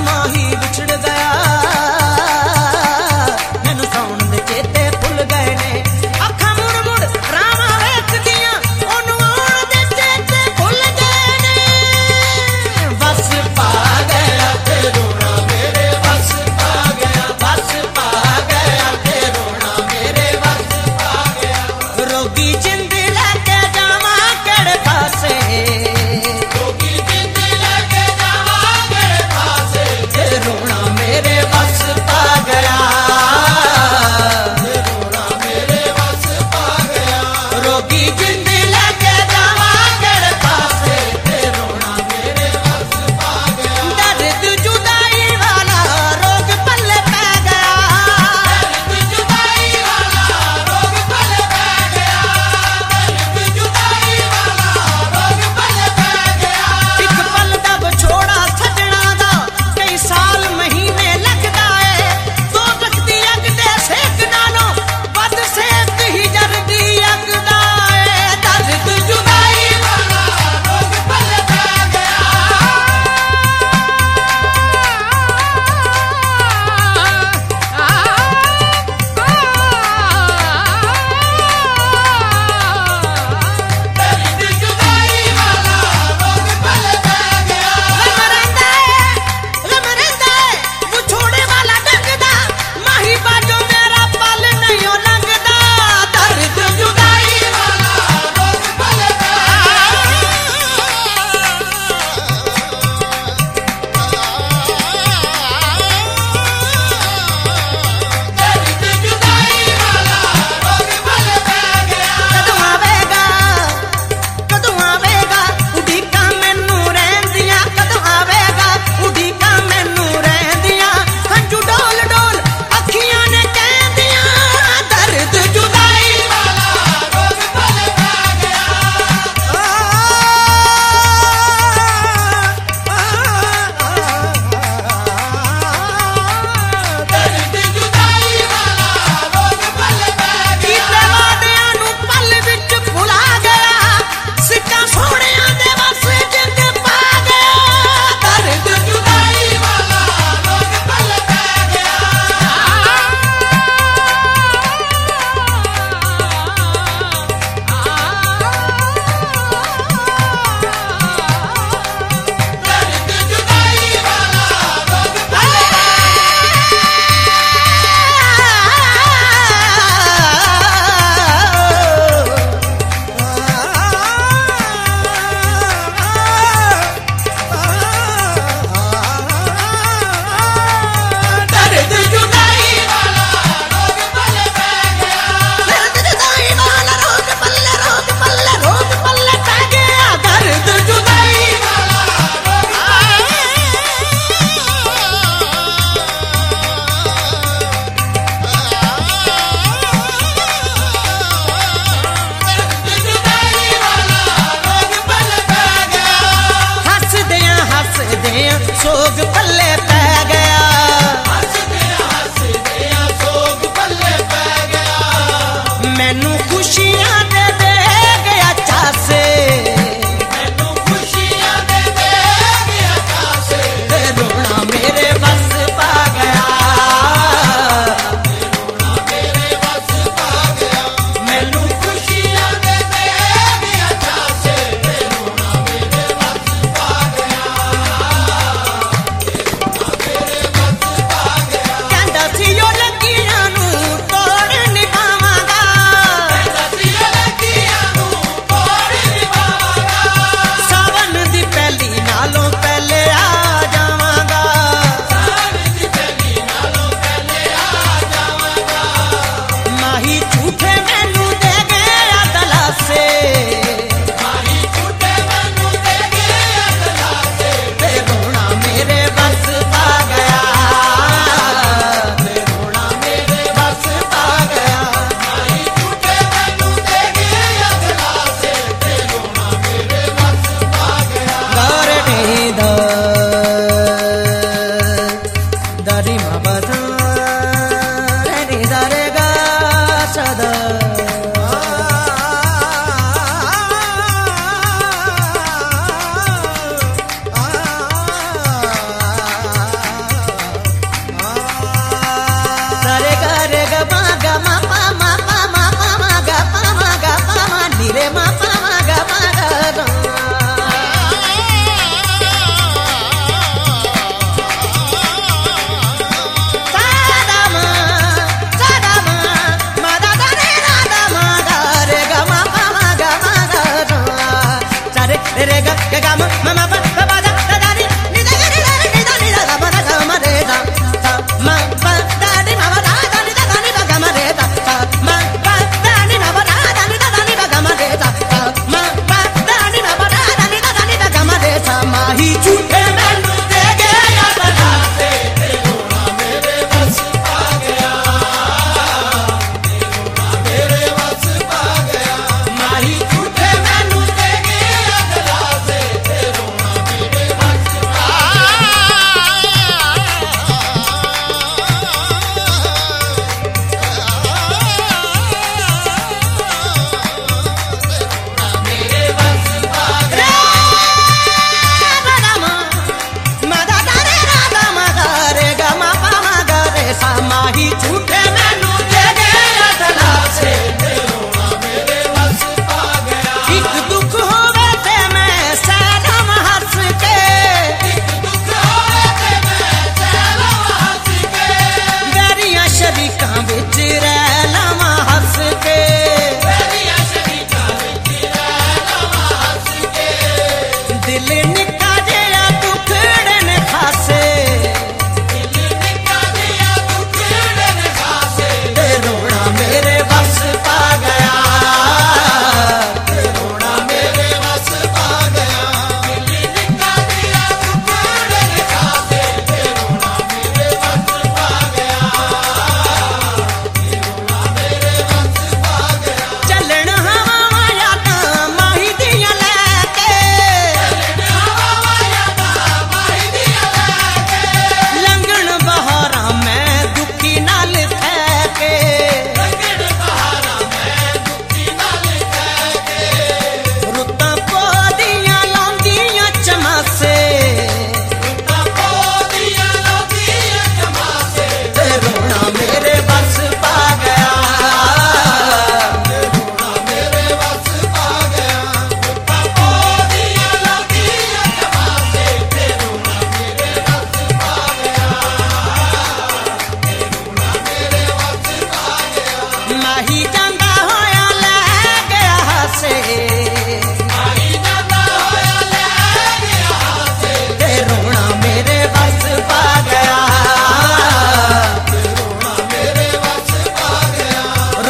माही बिछड़ गया।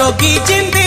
রোগী চিন্তা